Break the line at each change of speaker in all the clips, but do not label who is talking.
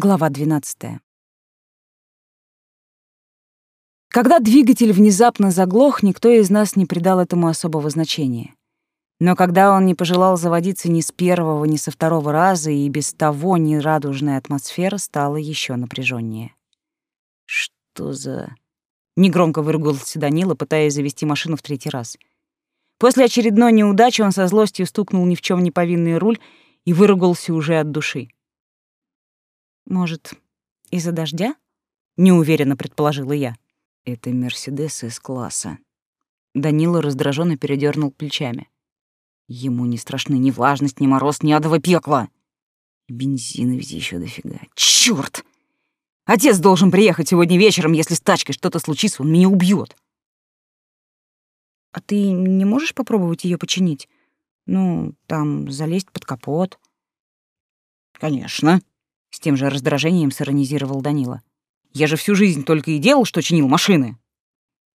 Глава 12. Когда двигатель внезапно заглох, никто из нас не придал этому особого значения. Но когда он не пожелал заводиться ни с первого, ни со второго раза, и без того нерадужная атмосфера стала еще напряженнее. «Что за...» — негромко выругался Данила, пытаясь завести машину в третий раз. После очередной неудачи он со злостью стукнул ни в чем не повинный руль и выругался уже от души. Может, из-за дождя? Неуверенно предположила я. Это Мерседес из класса. Данила раздраженно передернул плечами. Ему не страшны ни влажность, ни мороз, ни адово пекло. Бензина ведь еще дофига. Чёрт! Отец должен приехать сегодня вечером, если с тачкой что-то случится, он меня убьет. А ты не можешь попробовать ее починить? Ну, там, залезть под капот. Конечно, с тем же раздражением сиронизировал Данила. «Я же всю жизнь только и делал, что чинил машины!»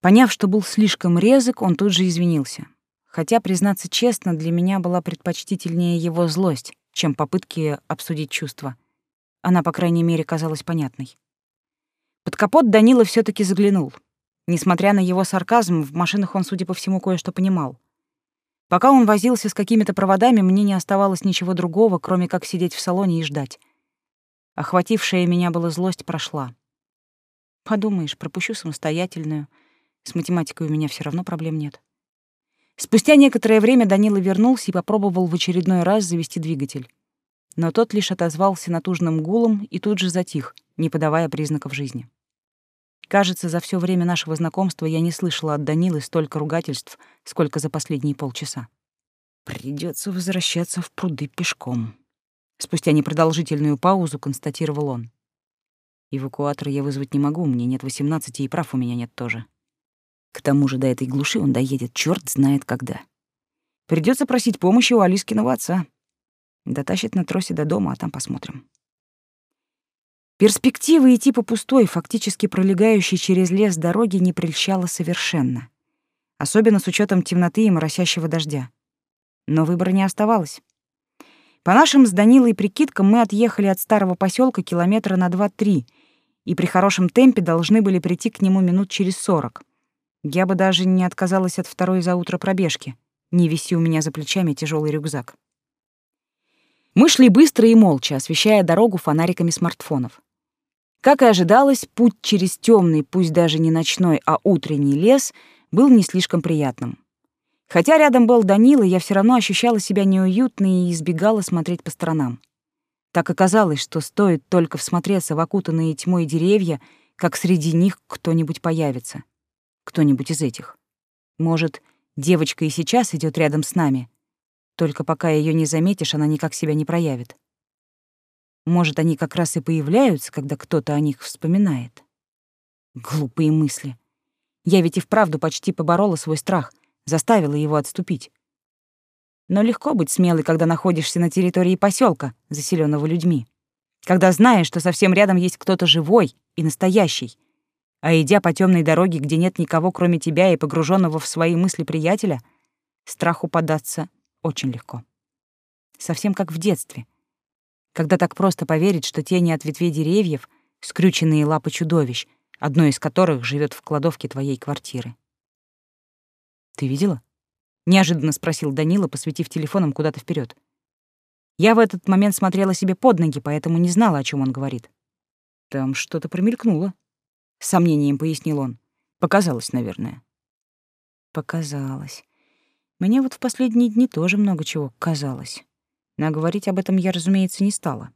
Поняв, что был слишком резок, он тут же извинился. Хотя, признаться честно, для меня была предпочтительнее его злость, чем попытки обсудить чувства. Она, по крайней мере, казалась понятной. Под капот Данила все таки заглянул. Несмотря на его сарказм, в машинах он, судя по всему, кое-что понимал. Пока он возился с какими-то проводами, мне не оставалось ничего другого, кроме как сидеть в салоне и ждать. Охватившая меня была злость прошла. Подумаешь, пропущу самостоятельную. С математикой у меня все равно проблем нет. Спустя некоторое время Данила вернулся и попробовал в очередной раз завести двигатель. Но тот лишь отозвался натужным гулом и тут же затих, не подавая признаков жизни. Кажется, за все время нашего знакомства я не слышала от Данилы столько ругательств, сколько за последние полчаса. Придется возвращаться в пруды пешком. Спустя непродолжительную паузу констатировал он. Эвакуатор я вызвать не могу, мне нет 18 и прав у меня нет тоже. К тому же до этой глуши он доедет черт знает когда. Придется просить помощи у Алискиного отца. Дотащит на тросе до дома, а там посмотрим. Перспектива идти по пустой, фактически пролегающей через лес дороги не прельщала совершенно. Особенно с учетом темноты и моросящего дождя. Но выбора не оставалось. По нашим с Данилой прикидкам мы отъехали от старого поселка километра на 2-3 и при хорошем темпе должны были прийти к нему минут через сорок. Я бы даже не отказалась от второй за утро пробежки, не виси у меня за плечами тяжелый рюкзак. Мы шли быстро и молча, освещая дорогу фонариками смартфонов. Как и ожидалось, путь через темный, пусть даже не ночной, а утренний лес был не слишком приятным. Хотя рядом был Данила, я все равно ощущала себя неуютно и избегала смотреть по сторонам. Так оказалось, что стоит только всмотреться в окутанные тьмой деревья, как среди них кто-нибудь появится. Кто-нибудь из этих. Может, девочка и сейчас идет рядом с нами, только пока ее не заметишь, она никак себя не проявит. Может, они как раз и появляются, когда кто-то о них вспоминает. Глупые мысли. Я ведь и вправду почти поборола свой страх — заставила его отступить. Но легко быть смелой, когда находишься на территории поселка, заселенного людьми. Когда знаешь, что совсем рядом есть кто-то живой и настоящий. А идя по темной дороге, где нет никого, кроме тебя и погруженного в свои мысли приятеля, страху податься очень легко. Совсем как в детстве. Когда так просто поверить, что тени от ветвей деревьев — скрюченные лапы чудовищ, одно из которых живет в кладовке твоей квартиры. Ты видела? Неожиданно спросил Данила, посветив телефоном куда-то вперед. Я в этот момент смотрела себе под ноги, поэтому не знала, о чем он говорит. Там что-то промелькнуло. Сомнением пояснил он. Показалось, наверное. Показалось. Мне вот в последние дни тоже много чего казалось. Но говорить об этом я, разумеется, не стала.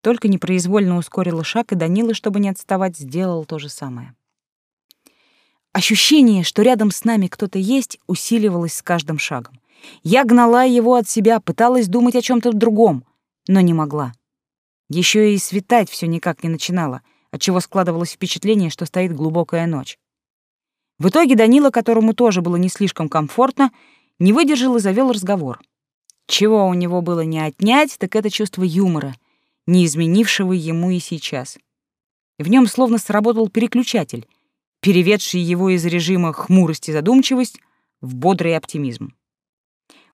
Только непроизвольно ускорила шаг, и Данила, чтобы не отставать, сделал то же самое. Ощущение, что рядом с нами кто-то есть, усиливалось с каждым шагом. Я гнала его от себя, пыталась думать о чем то другом, но не могла. Еще и светать все никак не начинало, отчего складывалось впечатление, что стоит глубокая ночь. В итоге Данила, которому тоже было не слишком комфортно, не выдержал и завел разговор. Чего у него было не отнять, так это чувство юмора, не изменившего ему и сейчас. В нем словно сработал переключатель, переведший его из режима хмурости и задумчивость в бодрый оптимизм.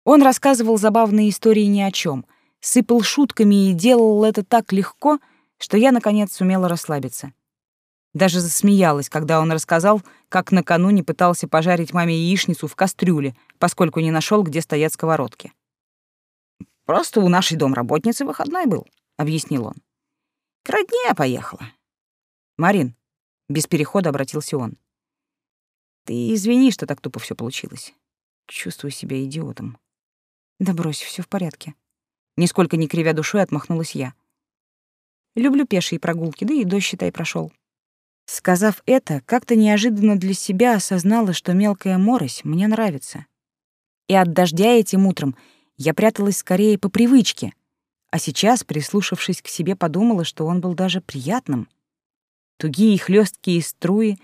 Он рассказывал забавные истории ни о чем, сыпал шутками и делал это так легко, что я, наконец, сумела расслабиться. Даже засмеялась, когда он рассказал, как накануне пытался пожарить маме яичницу в кастрюле, поскольку не нашел, где стоят сковородки. «Просто у нашей домработницы выходной был», — объяснил он. «К родне поехала». «Марин», — без перехода обратился он, — «ты извини, что так тупо все получилось. Чувствую себя идиотом». «Да брось, все в порядке». Нисколько не кривя душой отмахнулась я. «Люблю пешие прогулки, да и дождь, считай, прошел. Сказав это, как-то неожиданно для себя осознала, что мелкая морось мне нравится. И от дождя этим утром я пряталась скорее по привычке, а сейчас, прислушавшись к себе, подумала, что он был даже приятным. Тугие хлесткие струи,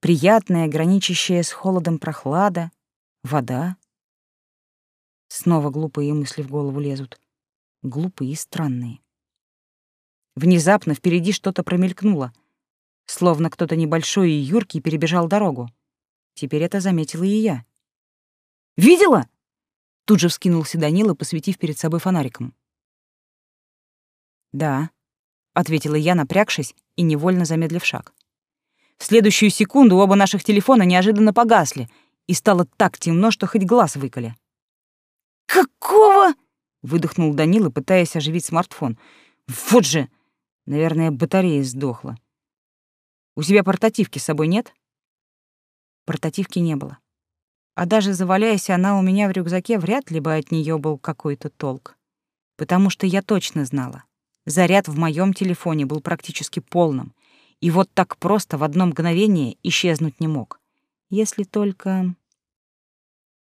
приятная, граничащая с холодом прохлада, вода. Снова глупые мысли в голову лезут. Глупые и странные. Внезапно впереди что-то промелькнуло — Словно кто-то небольшой и юркий перебежал дорогу. Теперь это заметила и я. «Видела?» Тут же вскинулся Данила, посветив перед собой фонариком. «Да», — ответила я, напрягшись и невольно замедлив шаг. В следующую секунду оба наших телефона неожиданно погасли, и стало так темно, что хоть глаз выколи. «Какого?» — выдохнул Данила, пытаясь оживить смартфон. «Вот же! Наверное, батарея сдохла. У тебя портативки с собой нет? Портативки не было. А даже заваляясь она у меня в рюкзаке, вряд ли бы от нее был какой-то толк. Потому что я точно знала. Заряд в моем телефоне был практически полным, и вот так просто в одно мгновение исчезнуть не мог. Если только...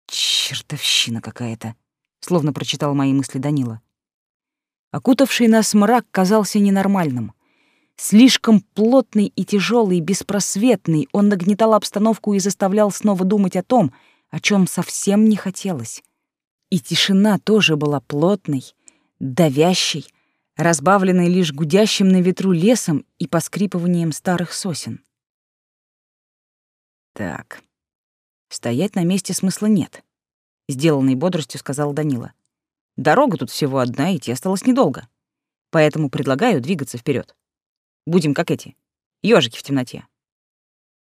Чертовщина какая-то, словно прочитал мои мысли Данила. Окутавший нас мрак казался ненормальным — Слишком плотный и тяжелый, беспросветный, он нагнетал обстановку и заставлял снова думать о том, о чем совсем не хотелось. И тишина тоже была плотной, давящей, разбавленной лишь гудящим на ветру лесом и поскрипыванием старых сосен. Так, стоять на месте смысла нет, сделанной бодростью сказал Данила. Дорога тут всего одна, идти осталось недолго. Поэтому предлагаю двигаться вперед. Будем как эти, ежики в темноте.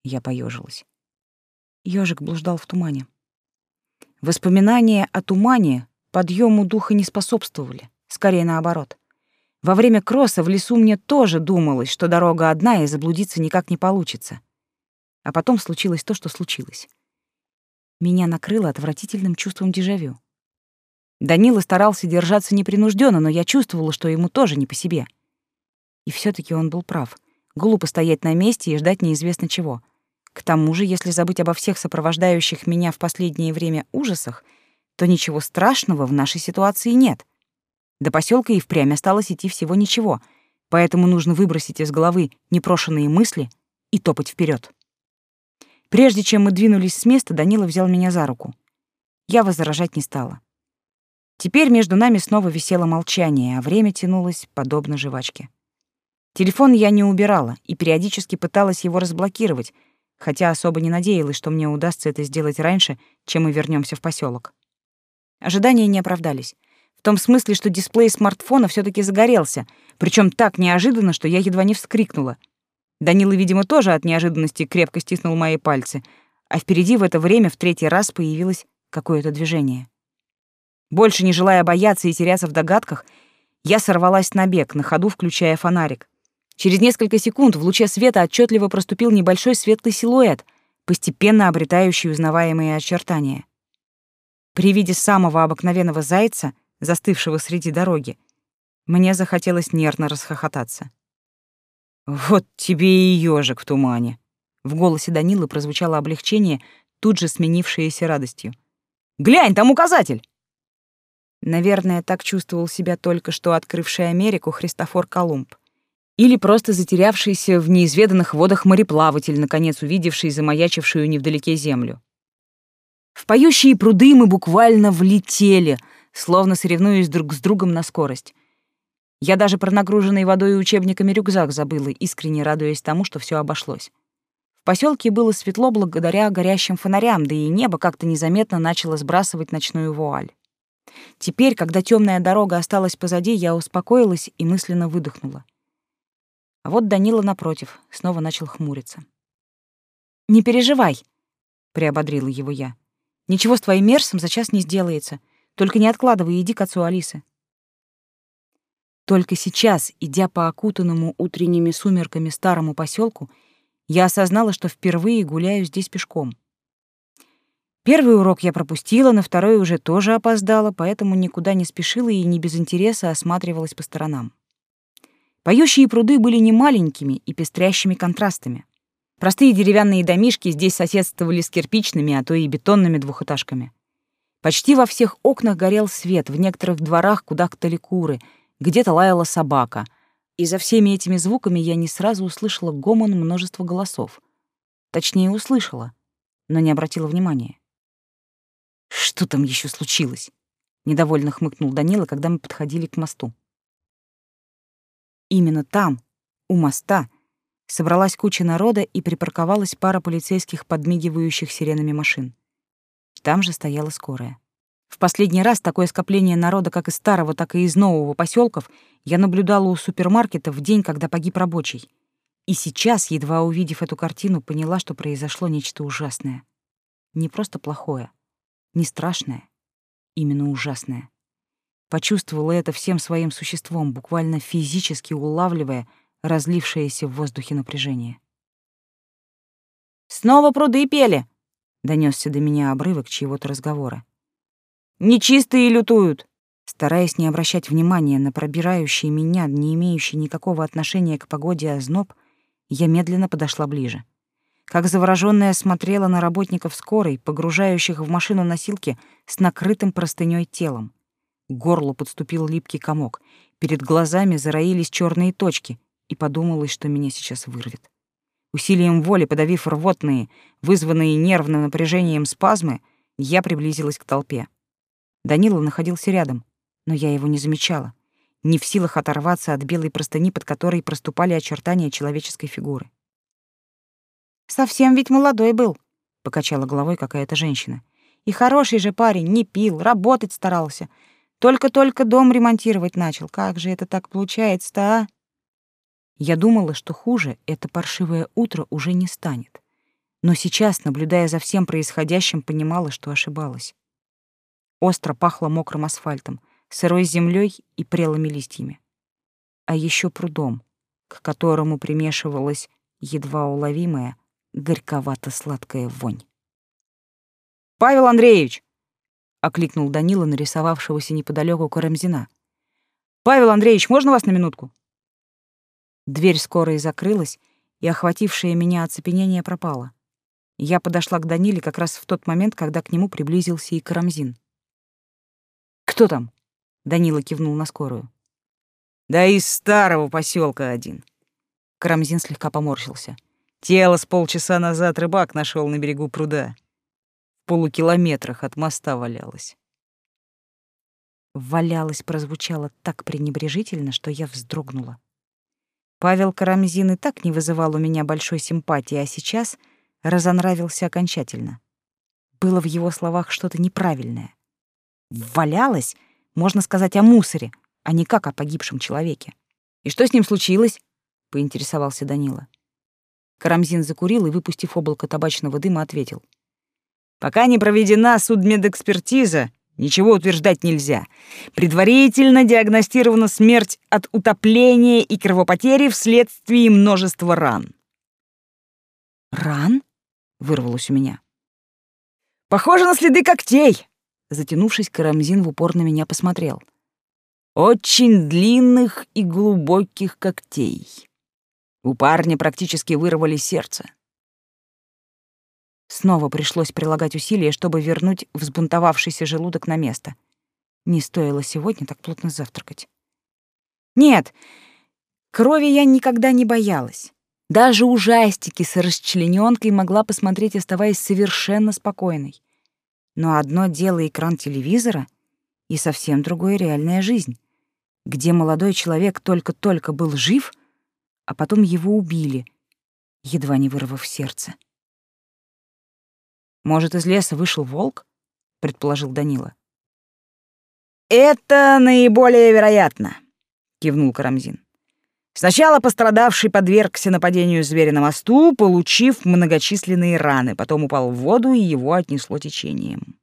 Я поежилась. Ежик блуждал в тумане. Воспоминания о тумане подъему духа не способствовали, скорее наоборот. Во время кросса в лесу мне тоже думалось, что дорога одна и заблудиться никак не получится. А потом случилось то, что случилось. Меня накрыло отвратительным чувством дежавю. Данила старался держаться непринужденно, но я чувствовала, что ему тоже не по себе — и все таки он был прав. Глупо стоять на месте и ждать неизвестно чего. К тому же, если забыть обо всех сопровождающих меня в последнее время ужасах, то ничего страшного в нашей ситуации нет. До поселка и впрямь осталось идти всего ничего, поэтому нужно выбросить из головы непрошенные мысли и топать вперед. Прежде чем мы двинулись с места, Данила взял меня за руку. Я возражать не стала. Теперь между нами снова висело молчание, а время тянулось подобно жвачке. Телефон я не убирала и периодически пыталась его разблокировать, хотя особо не надеялась, что мне удастся это сделать раньше, чем мы вернемся в поселок. Ожидания не оправдались. В том смысле, что дисплей смартфона все таки загорелся, причем так неожиданно, что я едва не вскрикнула. Данила, видимо, тоже от неожиданности крепко стиснул мои пальцы, а впереди в это время в третий раз появилось какое-то движение. Больше не желая бояться и теряться в догадках, я сорвалась на бег, на ходу включая фонарик. Через несколько секунд в луче света отчетливо проступил небольшой светлый силуэт, постепенно обретающий узнаваемые очертания. При виде самого обыкновенного зайца, застывшего среди дороги, мне захотелось нервно расхохотаться. «Вот тебе и ежик в тумане!» В голосе Данилы прозвучало облегчение, тут же сменившееся радостью. «Глянь, там указатель!» Наверное, так чувствовал себя только что открывший Америку Христофор Колумб или просто затерявшийся в неизведанных водах мореплаватель, наконец увидевший замаячившую невдалеке землю. В поющие пруды мы буквально влетели, словно соревнуясь друг с другом на скорость. Я даже про нагруженный водой и учебниками рюкзак забыла, искренне радуясь тому, что все обошлось. В поселке было светло благодаря горящим фонарям, да и небо как-то незаметно начало сбрасывать ночную вуаль. Теперь, когда темная дорога осталась позади, я успокоилась и мысленно выдохнула. А вот Данила, напротив, снова начал хмуриться. «Не переживай», — приободрила его я. «Ничего с твоим мерсом за час не сделается. Только не откладывай иди к отцу Алисы». Только сейчас, идя по окутанному утренними сумерками старому поселку, я осознала, что впервые гуляю здесь пешком. Первый урок я пропустила, на второй уже тоже опоздала, поэтому никуда не спешила и не без интереса осматривалась по сторонам. Поющие пруды были не маленькими и пестрящими контрастами. Простые деревянные домишки здесь соседствовали с кирпичными, а то и бетонными двухэтажками. Почти во всех окнах горел свет, в некоторых дворах куда ктали куры, где-то лаяла собака. И за всеми этими звуками я не сразу услышала гомон множества голосов. Точнее, услышала, но не обратила внимания. Что там еще случилось? Недовольно хмыкнул Данила, когда мы подходили к мосту. Именно там, у моста, собралась куча народа и припарковалась пара полицейских, подмигивающих сиренами машин. Там же стояла скорая. В последний раз такое скопление народа как из старого, так и из нового поселков я наблюдала у супермаркета в день, когда погиб рабочий. И сейчас, едва увидев эту картину, поняла, что произошло нечто ужасное. Не просто плохое, не страшное, именно ужасное. Почувствовала это всем своим существом, буквально физически улавливая разлившееся в воздухе напряжение. «Снова пруды пели!» — донесся до меня обрывок чьего-то разговора. «Нечистые лютуют!» Стараясь не обращать внимания на пробирающий меня, не имеющий никакого отношения к погоде озноб, я медленно подошла ближе как заворожённая смотрела на работников скорой, погружающих в машину носилки с накрытым простынёй телом. К горлу подступил липкий комок, перед глазами зароились чёрные точки, и подумалось, что меня сейчас вырвет. Усилием воли, подавив рвотные, вызванные нервным напряжением спазмы, я приблизилась к толпе. Данила находился рядом, но я его не замечала, не в силах оторваться от белой простыни, под которой проступали очертания человеческой фигуры. Совсем ведь молодой был, покачала головой какая-то женщина. И хороший же парень, не пил, работать старался. Только-только дом ремонтировать начал. Как же это так получается-то, а? Я думала, что хуже это паршивое утро уже не станет. Но сейчас, наблюдая за всем происходящим, понимала, что ошибалась. Остро пахло мокрым асфальтом, сырой землей и прелыми листьями. А еще прудом, к которому примешивалась едва уловимая, горьковато-сладкая вонь. «Павел Андреевич!» — окликнул Данила, нарисовавшегося неподалеку Карамзина. «Павел Андреевич, можно вас на минутку?» Дверь скоро и закрылась, и охватившее меня оцепенение пропало. Я подошла к Даниле как раз в тот момент, когда к нему приблизился и Карамзин. «Кто там?» — Данила кивнул на скорую. «Да из старого поселка один». Карамзин слегка поморщился. Тело с полчаса назад рыбак нашел на берегу пруда. В полукилометрах от моста валялось. «Валялось» прозвучало так пренебрежительно, что я вздрогнула. Павел Карамзин и так не вызывал у меня большой симпатии, а сейчас разонравился окончательно. Было в его словах что-то неправильное. «Валялось» можно сказать о мусоре, а не как о погибшем человеке. «И что с ним случилось?» — поинтересовался Данила. Карамзин закурил и, выпустив облако табачного дыма, ответил. «Пока не проведена судмедэкспертиза, ничего утверждать нельзя. Предварительно диагностирована смерть от утопления и кровопотери вследствие множества ран». «Ран?» — вырвалось у меня.
«Похоже на следы когтей!»
Затянувшись, Карамзин в упор на меня посмотрел.
«Очень длинных и глубоких когтей». У парня практически вырвали сердце.
Снова пришлось прилагать усилия, чтобы вернуть взбунтовавшийся желудок на место. Не стоило сегодня так плотно завтракать. Нет, крови я никогда не боялась. Даже ужастики с расчленёнкой могла посмотреть, оставаясь совершенно спокойной. Но одно дело экран телевизора и совсем другое реальная жизнь, где молодой человек только-только был жив — а потом его убили, едва не вырвав сердце. «Может, из леса вышел волк?» — предположил Данила.
«Это наиболее вероятно», — кивнул Карамзин. Сначала пострадавший подвергся нападению зверя на мосту, получив многочисленные раны, потом упал в воду, и его отнесло течением.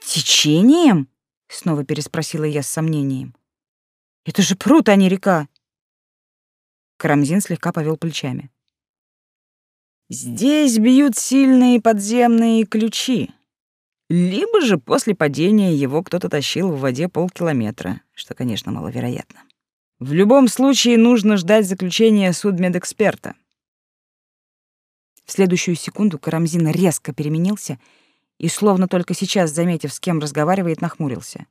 «Течением?» — снова переспросила я с сомнением. «Это же пруд, а не река!» Карамзин слегка повел плечами.
«Здесь бьют сильные подземные ключи. Либо же после падения его кто-то тащил в воде полкилометра, что, конечно, маловероятно. В любом случае нужно ждать заключения судмедэксперта».
В следующую секунду Карамзин резко переменился и, словно только сейчас заметив, с кем разговаривает, нахмурился.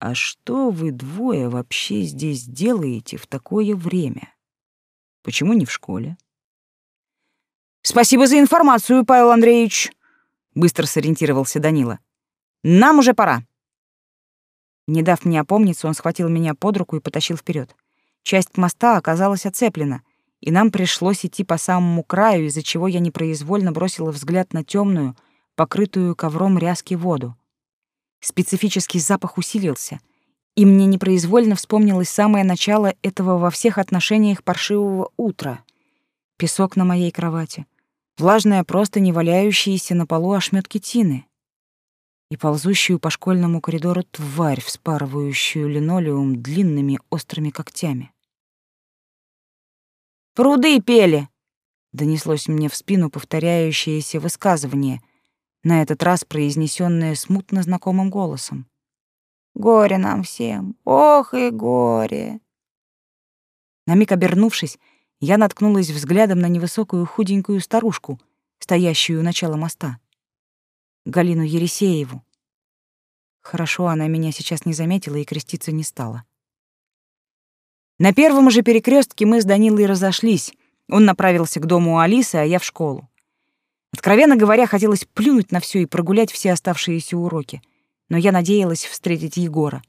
«А что вы двое вообще здесь делаете в такое время? Почему не в школе?»
«Спасибо за информацию, Павел Андреевич», — быстро сориентировался Данила. «Нам уже пора». Не дав мне опомниться, он схватил меня под руку и потащил вперед. Часть моста оказалась оцеплена, и нам пришлось идти по самому краю, из-за чего я непроизвольно бросила взгляд на темную, покрытую ковром ряски воду. Специфический запах усилился, и мне непроизвольно вспомнилось самое начало этого во всех отношениях паршивого утра. Песок на моей кровати, влажная просто не валяющиеся на полу ошметки тины и ползущую по школьному коридору тварь, вспарывающую линолеум длинными острыми когтями. «Пруды пели!» — донеслось мне в спину повторяющееся высказывание, на этот раз произнесенное смутно знакомым голосом. «Горе нам всем! Ох и горе!» На миг обернувшись, я наткнулась взглядом на невысокую худенькую старушку, стоящую у начала моста. Галину Ересееву. Хорошо, она меня сейчас не заметила и креститься не стала. На первом же перекрестке мы с Данилой разошлись. Он направился к дому Алисы, а я в школу. Откровенно говоря, хотелось плюнуть на все и прогулять все оставшиеся уроки. Но я надеялась встретить Егора.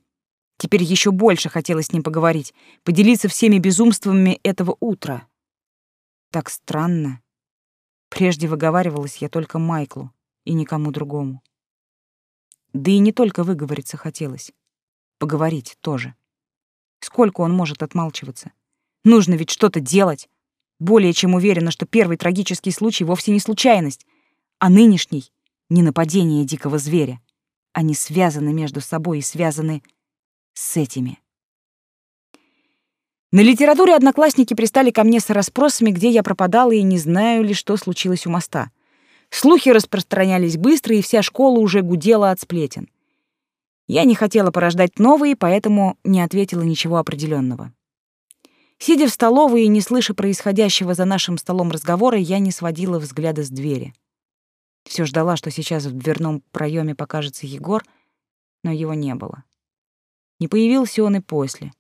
Теперь еще больше хотелось с ним поговорить, поделиться всеми безумствами этого утра. Так странно. Прежде выговаривалась я только Майклу и никому другому. Да и не только выговориться хотелось. Поговорить тоже. Сколько он может отмалчиваться? Нужно ведь что-то делать. Более чем уверена, что первый трагический случай вовсе не случайность, а нынешний — не нападение дикого зверя. Они связаны между собой и связаны с этими. На литературе одноклассники пристали ко мне с расспросами, где я пропадала и не знаю ли, что случилось у моста. Слухи распространялись быстро, и вся школа уже гудела от сплетен. Я не хотела порождать новые, поэтому не ответила ничего определенного. Сидя в столовой и не слыша происходящего за нашим столом разговора, я не сводила взгляда с двери. Все ждала, что сейчас в дверном проеме покажется Егор, но его не было. Не появился он и после.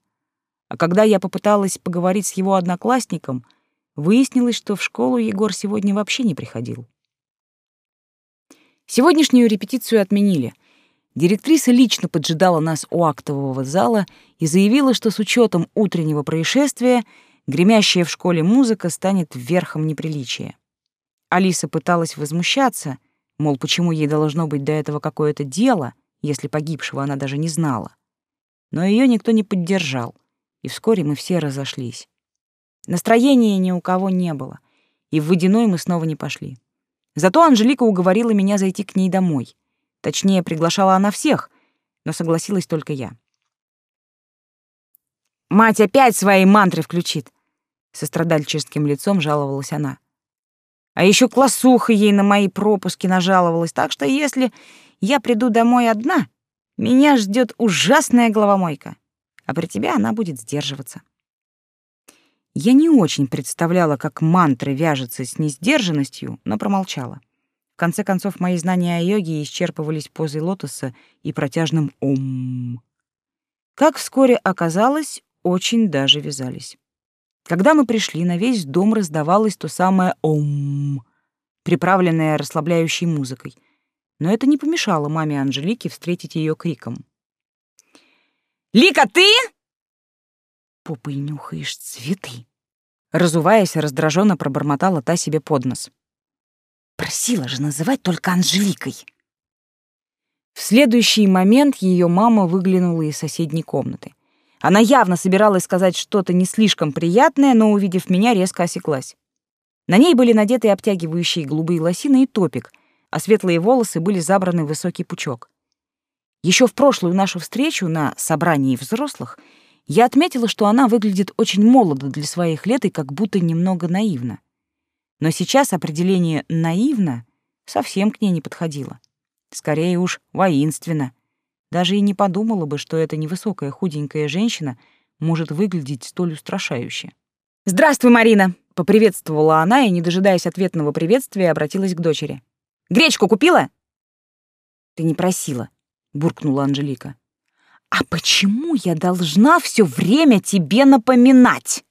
А когда я попыталась поговорить с его одноклассником, выяснилось, что в школу Егор сегодня вообще не приходил. Сегодняшнюю репетицию отменили — Директриса лично поджидала нас у актового зала и заявила, что с учетом утреннего происшествия гремящая в школе музыка станет верхом неприличия. Алиса пыталась возмущаться, мол, почему ей должно быть до этого какое-то дело, если погибшего она даже не знала. Но ее никто не поддержал, и вскоре мы все разошлись. Настроения ни у кого не было, и в водяной мы снова не пошли. Зато Анжелика уговорила меня зайти к ней домой — Точнее, приглашала она всех, но согласилась только я. «Мать опять свои мантры включит!» Со страдальческим лицом жаловалась она. А еще классуха ей на мои пропуски нажаловалась, так что если я приду домой одна, меня ждет ужасная головомойка, а при тебе она будет сдерживаться. Я не очень представляла, как мантры вяжутся с несдержанностью, но промолчала конце концов, мои знания о йоге исчерпывались позой лотоса и протяжным «ом». Как вскоре оказалось, очень даже вязались. Когда мы пришли, на весь дом раздавалось то самое «ом», приправленное расслабляющей музыкой. Но это не помешало маме Анжелике встретить ее криком. «Лика, ты?» «Попой нюхаешь цветы!» Разуваясь, раздраженно пробормотала та себе под нос. Просила же называть только Анжеликой. В следующий момент ее мама выглянула из соседней комнаты. Она явно собиралась сказать что-то не слишком приятное, но, увидев меня, резко осеклась. На ней были надеты обтягивающие голубые лосины и топик, а светлые волосы были забраны в высокий пучок. Еще в прошлую нашу встречу на собрании взрослых я отметила, что она выглядит очень молодо для своих лет и как будто немного наивно. Но сейчас определение «наивно» совсем к ней не подходило. Скорее уж воинственно. Даже и не подумала бы, что эта невысокая худенькая женщина может выглядеть столь устрашающе. «Здравствуй, Марина!» — поприветствовала она и, не дожидаясь ответного приветствия, обратилась к дочери. «Гречку купила?» «Ты не просила», — буркнула Анжелика. «А почему я должна все время тебе напоминать?»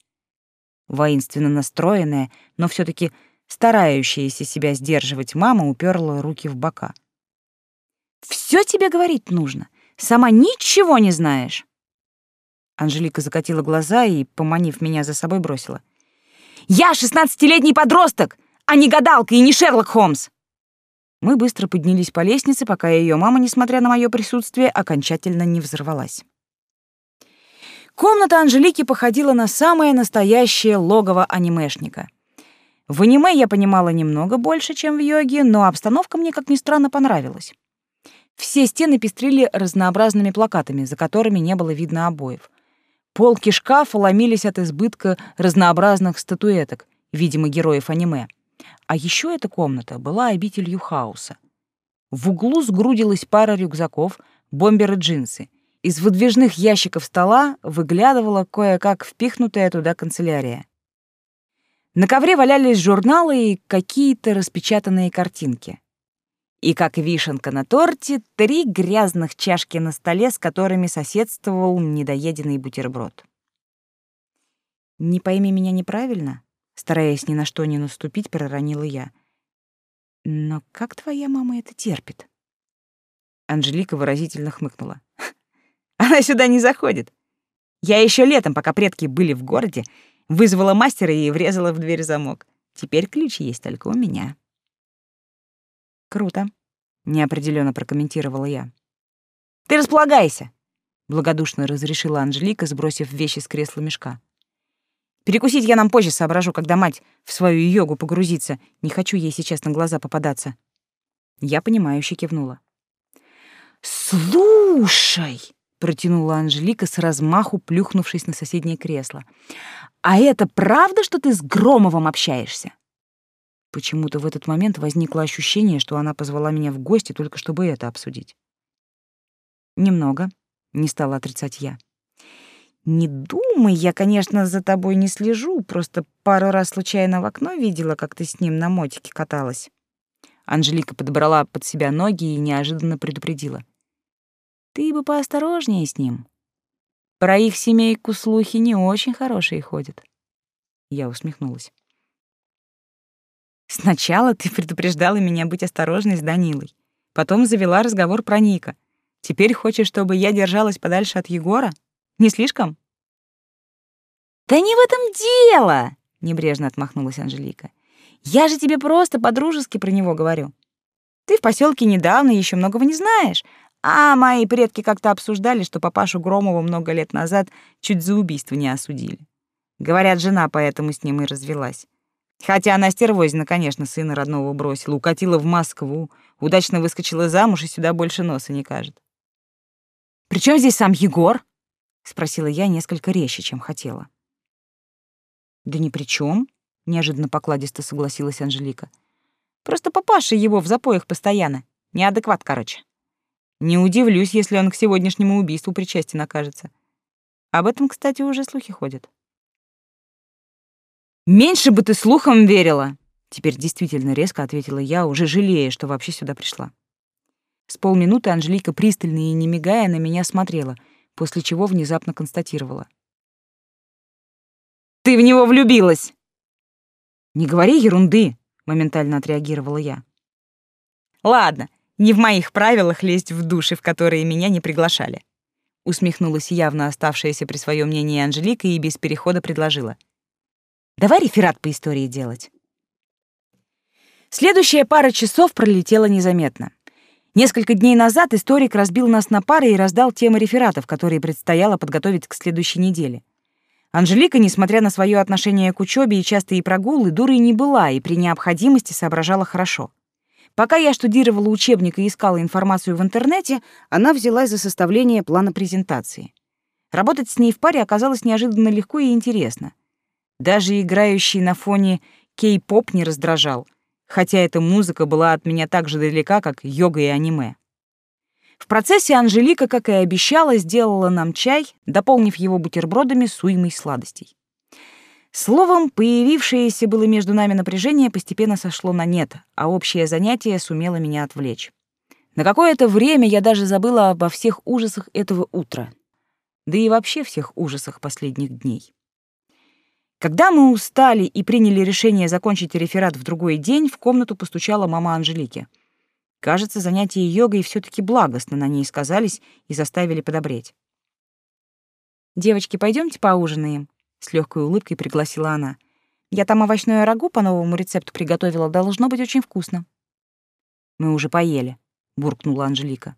Воинственно настроенная, но все таки старающаяся себя сдерживать мама уперла руки в бока. Все тебе говорить нужно. Сама ничего не знаешь. Анжелика закатила глаза и, поманив меня за собой, бросила. «Я шестнадцатилетний подросток, а не гадалка и не Шерлок Холмс!» Мы быстро поднялись по лестнице, пока ее мама, несмотря на мое присутствие, окончательно не взорвалась. Комната Анжелики походила на самое настоящее логово анимешника. В аниме я понимала немного больше, чем в йоге, но обстановка мне, как ни странно, понравилась. Все стены пестрили разнообразными плакатами, за которыми не было видно обоев. Полки шкафа ломились от избытка разнообразных статуэток, видимо, героев аниме. А еще эта комната была обителью хаоса. В углу сгрудилась пара рюкзаков, бомберы джинсы. Из выдвижных ящиков стола выглядывала кое-как впихнутая туда канцелярия. На ковре валялись журналы и какие-то распечатанные картинки. И как вишенка на торте, три грязных чашки на столе, с которыми соседствовал недоеденный бутерброд. «Не пойми меня неправильно», — стараясь ни на что не наступить, проронила я. «Но как твоя мама это терпит?» Анжелика выразительно хмыкнула. «Она сюда не заходит. Я еще летом, пока предки были в городе, вызвала мастера и врезала в дверь замок. Теперь ключ есть только у меня». Круто, неопределенно прокомментировала я. Ты располагайся, благодушно разрешила Анжелика, сбросив вещи с кресла мешка. Перекусить я нам позже соображу, когда мать в свою йогу погрузится. Не хочу ей сейчас на глаза попадаться. Я понимающе кивнула. «Слушай!» — протянула Анжелика с размаху, плюхнувшись на соседнее кресло. «А это правда, что ты с Громовым общаешься?» Почему-то в этот момент возникло ощущение, что она позвала меня в гости только чтобы это обсудить. Немного, не стала отрицать я. Не думай, я, конечно, за тобой не слежу, просто пару раз случайно в окно видела, как ты с ним на мотике каталась. Анжелика подобрала под себя ноги и неожиданно предупредила. Ты бы поосторожнее с ним. Про их семейку слухи не очень хорошие ходят. Я усмехнулась. Сначала ты предупреждала меня быть осторожной с Данилой. Потом завела разговор про Ника. Теперь хочешь, чтобы я держалась подальше от Егора? Не слишком? Да не в этом дело, небрежно отмахнулась Анжелика. Я же тебе просто по-дружески про него говорю. Ты в поселке недавно еще многого не знаешь, а мои предки как-то обсуждали, что папашу Громова много лет назад чуть за убийство не осудили. Говорят, жена поэтому с ним и развелась. Хотя она стервозина, конечно, сына родного бросила, укатила в Москву, удачно выскочила замуж и сюда больше носа не кажет. «При здесь сам Егор?» — спросила я несколько резче, чем хотела. «Да ни при чем, неожиданно покладисто согласилась Анжелика. «Просто папаша его в запоях постоянно. Неадекват, короче. Не удивлюсь, если он к сегодняшнему убийству причастен окажется. Об этом, кстати, уже слухи ходят». «Меньше бы ты слухам верила!» Теперь действительно резко ответила я, уже жалея, что вообще сюда пришла. С полминуты Анжелика пристально и не мигая на меня смотрела, после чего внезапно констатировала. «Ты в него влюбилась!» «Не говори ерунды!» — моментально отреагировала я. «Ладно, не в моих правилах лезть в души, в которые меня не приглашали», — усмехнулась явно оставшаяся при своем мнении Анжелика и без перехода предложила — Давай реферат по истории делать. Следующая пара часов пролетела незаметно. Несколько дней назад историк разбил нас на пары и раздал темы рефератов, которые предстояло подготовить к следующей неделе. Анжелика, несмотря на свое отношение к учебе и частые прогулы, дурой не была и при необходимости соображала хорошо. Пока я штудировала учебник и искала информацию в интернете, она взялась за составление плана презентации. Работать с ней в паре оказалось неожиданно легко и интересно. Даже играющий на фоне кей-поп не раздражал, хотя эта музыка была от меня так же далека, как йога и аниме. В процессе Анжелика, как и обещала, сделала нам чай, дополнив его бутербродами с уймой сладостей. Словом, появившееся было между нами напряжение постепенно сошло на нет, а общее занятие сумело меня отвлечь. На какое-то время я даже забыла обо всех ужасах этого утра, да и вообще всех ужасах последних дней. Когда мы устали и приняли решение закончить реферат в другой день, в комнату постучала мама Анжелики. Кажется, занятия йогой все таки благостно на ней сказались и заставили подобреть. «Девочки, пойдемте поужинаем», — с легкой улыбкой пригласила она. «Я там овощное рагу по новому рецепту приготовила, должно быть очень вкусно». «Мы уже поели», — буркнула Анжелика.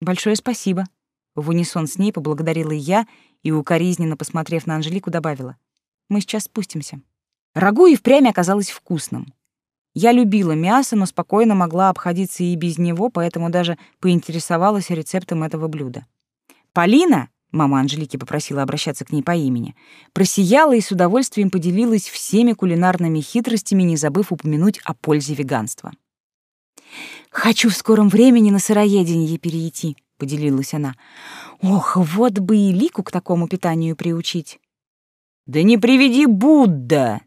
«Большое спасибо», — в унисон с ней поблагодарила я и, укоризненно посмотрев на Анжелику, добавила. «Мы сейчас спустимся». Рагу и впрямь оказалось вкусным. Я любила мясо, но спокойно могла обходиться и без него, поэтому даже поинтересовалась рецептом этого блюда. Полина, мама Анжелики попросила обращаться к ней по имени, просияла и с удовольствием поделилась всеми кулинарными хитростями, не забыв упомянуть о пользе веганства. «Хочу в скором времени на сыроедение перейти», — поделилась она. «Ох, вот бы и Лику к такому питанию приучить».
«Да не приведи Будда!»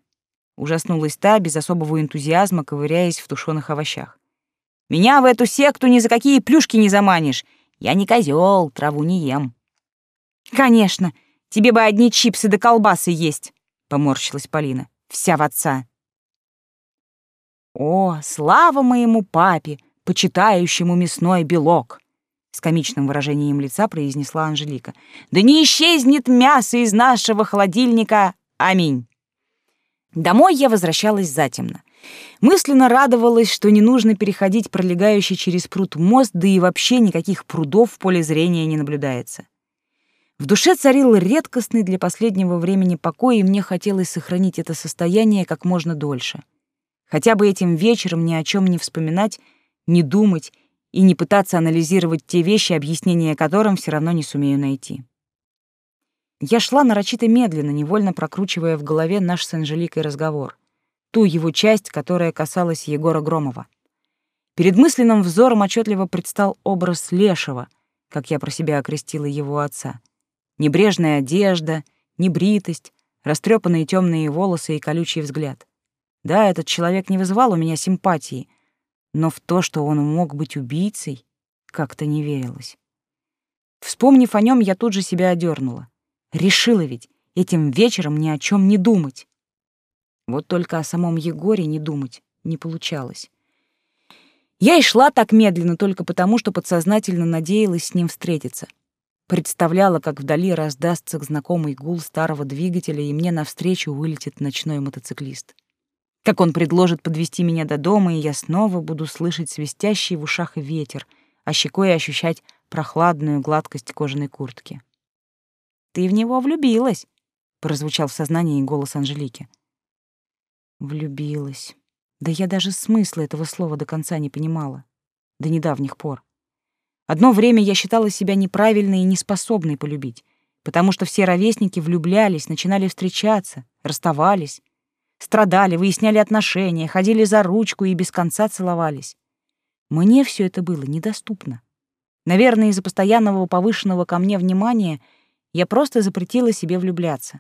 Ужаснулась та без особого энтузиазма, ковыряясь в тушеных овощах. «Меня в эту секту ни за какие плюшки не заманишь. Я не козел, траву не ем».
«Конечно, тебе бы одни чипсы да колбасы есть», — поморщилась Полина. «Вся в отца». «О, слава моему папе, почитающему мясной белок!» С комичным выражением лица произнесла Анжелика. «Да не исчезнет мясо из нашего холодильника! Аминь!» Домой я возвращалась затемно. Мысленно радовалась, что не нужно переходить пролегающий через пруд мост, да и вообще никаких прудов в поле зрения не наблюдается. В душе царил редкостный для последнего времени покой, и мне хотелось сохранить это состояние как можно дольше. Хотя бы этим вечером ни о чем не вспоминать, не думать и не пытаться анализировать те вещи, объяснения которым все равно не сумею найти. Я шла нарочито медленно, невольно прокручивая в голове наш с Анжеликой разговор. Ту его часть, которая касалась Егора Громова. Перед мысленным взором отчетливо предстал образ Лешего, как я про себя окрестила его отца. Небрежная одежда, небритость, растрепанные темные волосы и колючий взгляд. Да, этот человек не вызывал у меня симпатии, но в то, что он мог быть убийцей, как-то не верилось. Вспомнив о нем, я тут же себя одернула. Решила ведь этим вечером ни о чем не думать. Вот только о самом Егоре не думать не получалось. Я и шла так медленно только потому, что подсознательно надеялась с ним встретиться. Представляла, как вдали раздастся знакомый гул старого двигателя, и мне навстречу вылетит ночной мотоциклист. Как он предложит подвести меня до дома, и я снова буду слышать свистящий в ушах ветер, а щекой ощущать прохладную гладкость кожаной куртки. Ты в него влюбилась, прозвучал в сознании голос Анжелики. Влюбилась. Да я даже смысла этого слова до конца не понимала. До недавних пор. Одно время я считала себя неправильной и неспособной полюбить, потому что все ровесники влюблялись, начинали встречаться, расставались, страдали, выясняли отношения, ходили за ручку и без конца целовались. Мне все это было недоступно. Наверное, из-за постоянного повышенного ко мне внимания — я просто запретила себе влюбляться.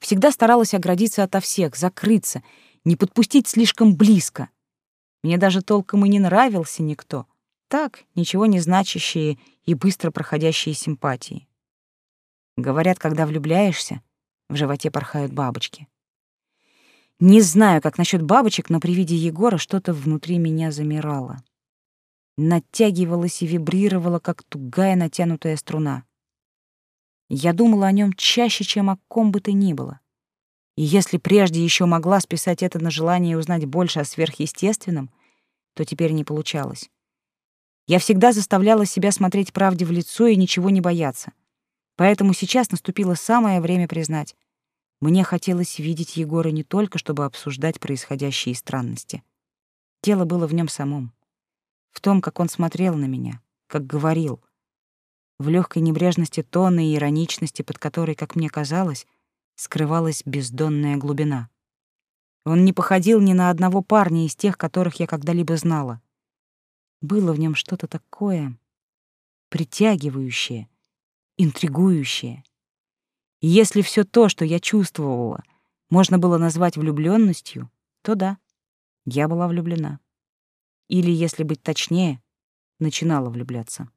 Всегда старалась оградиться ото всех, закрыться, не подпустить слишком близко. Мне даже толком и не нравился никто. Так, ничего не значащие и быстро проходящие симпатии. Говорят, когда влюбляешься, в животе порхают бабочки. Не знаю, как насчет бабочек, но при виде Егора что-то внутри меня замирало. Натягивалось и вибрировало, как тугая натянутая струна. Я думала о нем чаще, чем о ком бы то ни было. И если прежде еще могла списать это на желание узнать больше о сверхъестественном, то теперь не получалось. Я всегда заставляла себя смотреть правде в лицо и ничего не бояться. Поэтому сейчас наступило самое время признать. Мне хотелось видеть Егора не только, чтобы обсуждать происходящие странности. Дело было в нем самом. В том, как он смотрел на меня, как говорил. В легкой небрежности тона и ироничности, под которой, как мне казалось, скрывалась бездонная глубина. Он не походил ни на одного парня из тех, которых я когда-либо знала. Было в нем что-то такое притягивающее, интригующее. Если все то, что я чувствовала, можно было назвать влюбленностью, то да, я была влюблена. Или, если быть точнее, начинала влюбляться.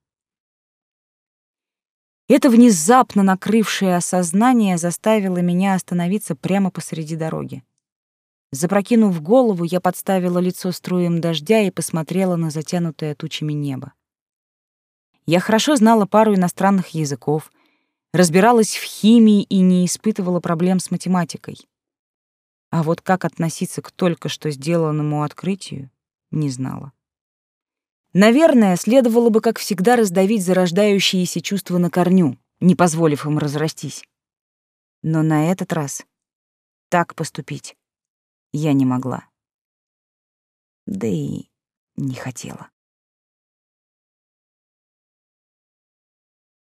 Это внезапно накрывшее осознание заставило меня остановиться прямо посреди дороги. Запрокинув голову, я подставила лицо струем дождя и посмотрела на затянутое тучами небо. Я хорошо знала пару иностранных языков, разбиралась в химии и не испытывала проблем с математикой. А вот как относиться к только что сделанному открытию, не знала. Наверное, следовало бы, как всегда, раздавить зарождающиеся чувства на корню, не позволив им разрастись. Но на этот раз так поступить я не могла. Да и не хотела.